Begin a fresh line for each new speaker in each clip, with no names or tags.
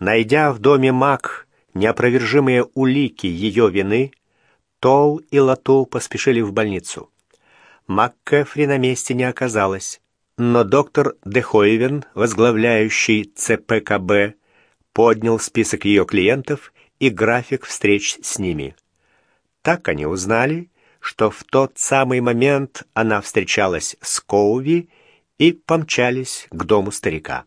Найдя в доме Мак неопровержимые улики ее вины, Тол и Лату поспешили в больницу. МакКэфри на месте не оказалось, но доктор Дехойвен, возглавляющий ЦПКБ, поднял список ее клиентов и график встреч с ними. Так они узнали, что в тот самый момент она встречалась с Коуви и помчались к дому старика.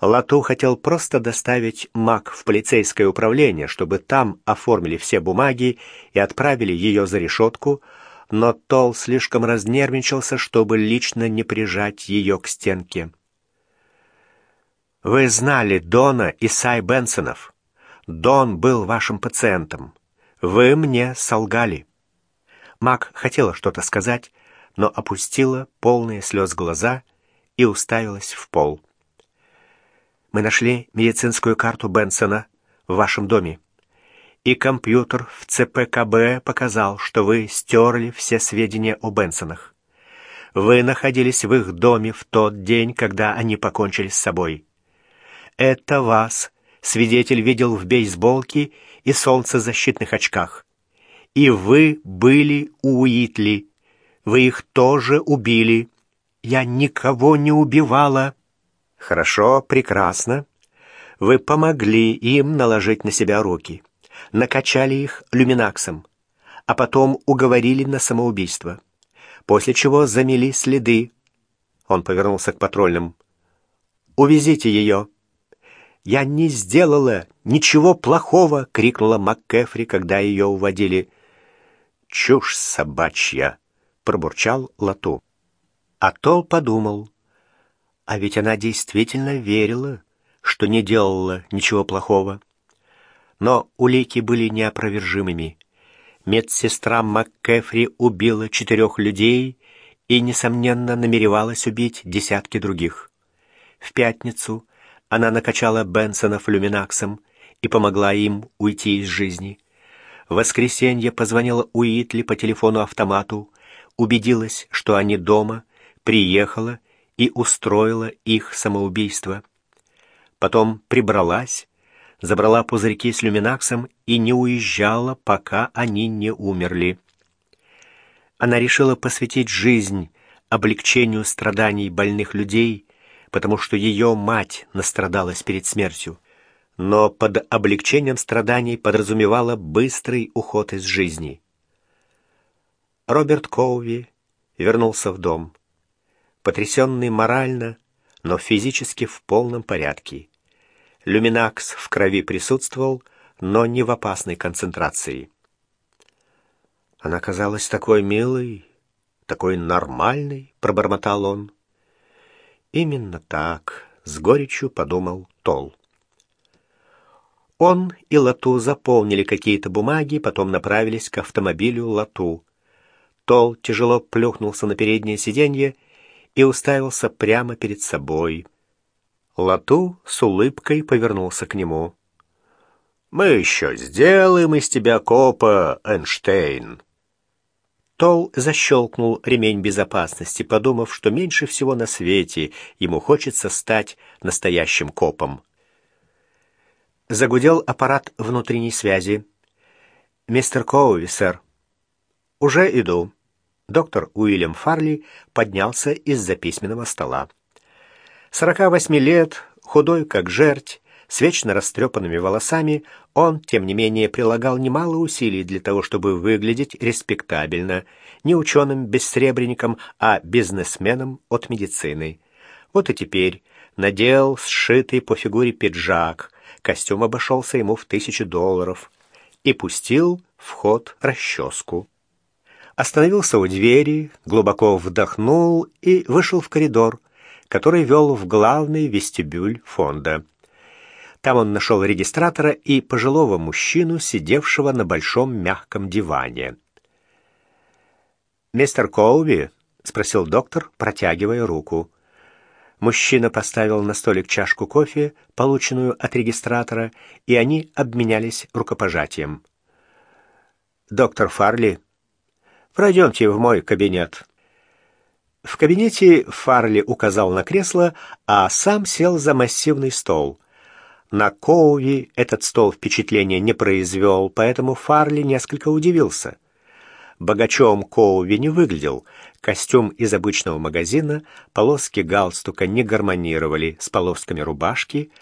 Лату хотел просто доставить Мак в полицейское управление, чтобы там оформили все бумаги и отправили ее за решетку, но Тол слишком разнервничался, чтобы лично не прижать ее к стенке. «Вы знали Дона и Сай Бенсонов. Дон был вашим пациентом. Вы мне солгали». Мак хотела что-то сказать, но опустила полные слез глаза и уставилась в пол. Мы нашли медицинскую карту Бенсона в вашем доме. И компьютер в ЦПКБ показал, что вы стерли все сведения о Бенсонах. Вы находились в их доме в тот день, когда они покончили с собой. Это вас свидетель видел в бейсболке и солнцезащитных очках. И вы были у Уитли. Вы их тоже убили. Я никого не убивала. Хорошо, прекрасно. Вы помогли им наложить на себя руки. Накачали их люминаксом, а потом уговорили на самоубийство. После чего замели следы. Он повернулся к патрульным. «Увезите ее!» «Я не сделала ничего плохого!» — крикнула МакКефри, когда ее уводили. «Чушь собачья!» — пробурчал Лату. А Тол подумал. А ведь она действительно верила, что не делала ничего плохого. Но улики были неопровержимыми. Медсестра МакКефри убила четырех людей и, несомненно, намеревалась убить десятки других. В пятницу она накачала Бенсона флюминаксом и помогла им уйти из жизни. В воскресенье позвонила Уитли по телефону-автомату, убедилась, что они дома, приехала и устроила их самоубийство. Потом прибралась, забрала пузырьки с люминаксом и не уезжала, пока они не умерли. Она решила посвятить жизнь облегчению страданий больных людей, потому что ее мать настрадалась перед смертью, но под облегчением страданий подразумевала быстрый уход из жизни. Роберт Коуви вернулся в дом потрясенный морально, но физически в полном порядке. Люминакс в крови присутствовал, но не в опасной концентрации. Она казалась такой милой, такой нормальной, пробормотал он. Именно так, с горечью подумал Тол. Он и Лату заполнили какие-то бумаги, потом направились к автомобилю Лату. Тол тяжело плюхнулся на переднее сиденье и уставился прямо перед собой. Лату с улыбкой повернулся к нему. «Мы еще сделаем из тебя копа, Эйнштейн!» Тол защелкнул ремень безопасности, подумав, что меньше всего на свете ему хочется стать настоящим копом. Загудел аппарат внутренней связи. «Мистер Коуи, сэр». «Уже иду». Доктор Уильям Фарли поднялся из-за письменного стола. Сорока восьми лет, худой как жерть, с вечно растрепанными волосами, он, тем не менее, прилагал немало усилий для того, чтобы выглядеть респектабельно, не ученым-бессребренником, а бизнесменом от медицины. Вот и теперь надел сшитый по фигуре пиджак, костюм обошелся ему в тысячу долларов, и пустил в ход расческу остановился у двери, глубоко вдохнул и вышел в коридор, который вел в главный вестибюль фонда. Там он нашел регистратора и пожилого мужчину, сидевшего на большом мягком диване. «Мистер Колби?» — спросил доктор, протягивая руку. Мужчина поставил на столик чашку кофе, полученную от регистратора, и они обменялись рукопожатием. «Доктор Фарли», Пройдемте в мой кабинет». В кабинете Фарли указал на кресло, а сам сел за массивный стол. На Коуви этот стол впечатления не произвел, поэтому Фарли несколько удивился. Богачом Коуви не выглядел. Костюм из обычного магазина, полоски галстука не гармонировали с полосками рубашки,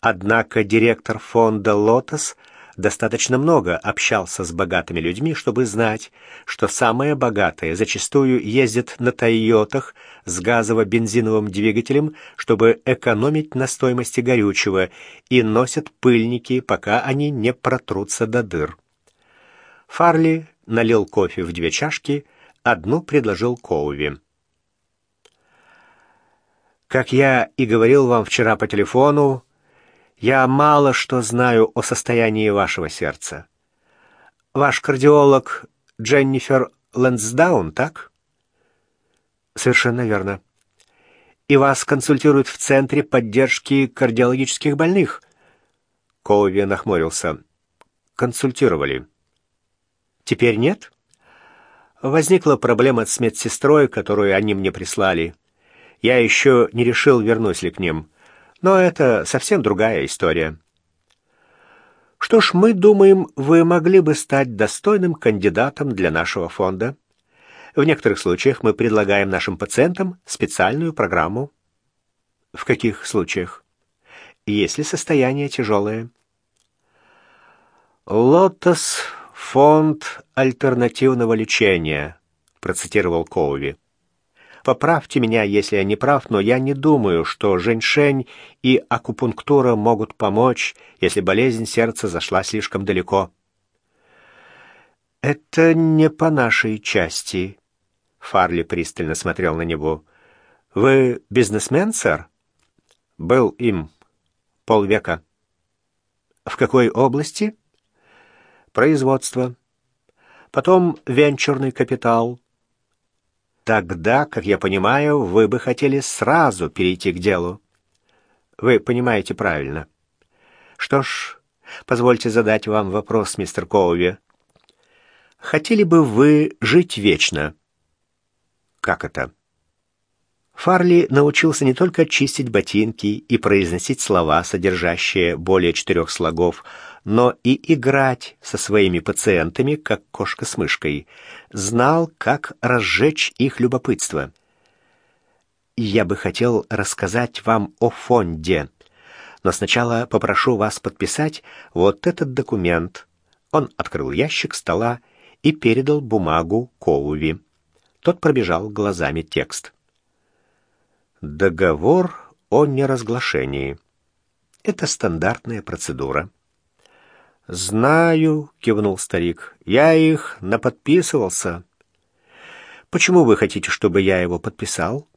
однако директор фонда «Лотос» достаточно много общался с богатыми людьми, чтобы знать, что самые богатые зачастую ездят на «Тойотах» с газово-бензиновым двигателем, чтобы экономить на стоимости горючего, и носят пыльники, пока они не протрутся до дыр. Фарли налил кофе в две чашки, одну предложил Коуви. «Как я и говорил вам вчера по телефону, я мало что знаю о состоянии вашего сердца. Ваш кардиолог Дженнифер Лэнсдаун, так? Совершенно верно. И вас консультируют в Центре поддержки кардиологических больных? Коуви нахмурился. Консультировали. Теперь нет? Возникла проблема с медсестрой, которую они мне прислали. Я еще не решил, вернусь ли к ним. Но это совсем другая история. Что ж, мы думаем, вы могли бы стать достойным кандидатом для нашего фонда. В некоторых случаях мы предлагаем нашим пациентам специальную программу. В каких случаях? Если состояние тяжелое. «Лотос — фонд альтернативного лечения», — процитировал Коуви. Поправьте меня, если я не прав, но я не думаю, что женьшень и акупунктура могут помочь, если болезнь сердца зашла слишком далеко. Это не по нашей части. Фарли пристально смотрел на него. Вы бизнесмен, сэр? Был им полвека. В какой области? Производство. Потом венчурный капитал, Тогда, как я понимаю, вы бы хотели сразу перейти к делу. Вы понимаете правильно. Что ж, позвольте задать вам вопрос, мистер Коуви. Хотели бы вы жить вечно? Как это? Фарли научился не только чистить ботинки и произносить слова, содержащие более четырех слогов, но и играть со своими пациентами, как кошка с мышкой. Знал, как разжечь их любопытство. «Я бы хотел рассказать вам о фонде, но сначала попрошу вас подписать вот этот документ». Он открыл ящик стола и передал бумагу Коуви. Тот пробежал глазами текст. Договор о неразглашении. Это стандартная процедура. «Знаю», — кивнул старик, — «я их наподписывался». «Почему вы хотите, чтобы я его подписал?»